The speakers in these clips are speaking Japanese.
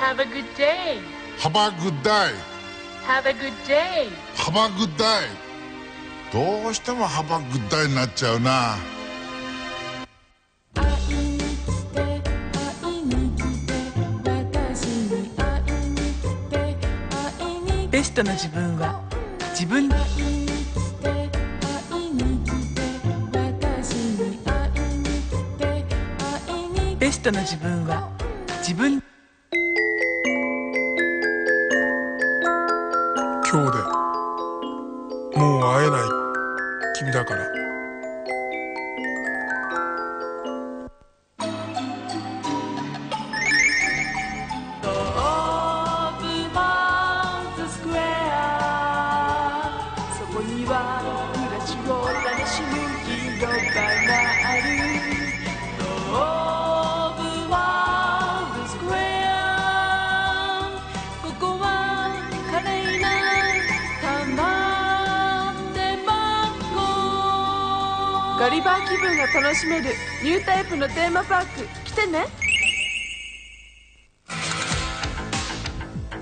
Have a good day. Have a good day. Have a good day. Have a good day. どうしても Have a good day になっちゃうな。ベストの自分は自分ベストの自分は自分もう会えない君だから。そこにはガリバー気分が楽しめるニュータイプのテーマパーク。来てね。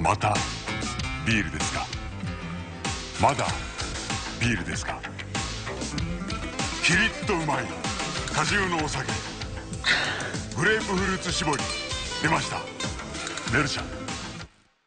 またビールですか？まだビールですか？キリッとうまい。果汁のお酒。グレープフルーツ絞り。出ました。メルシャン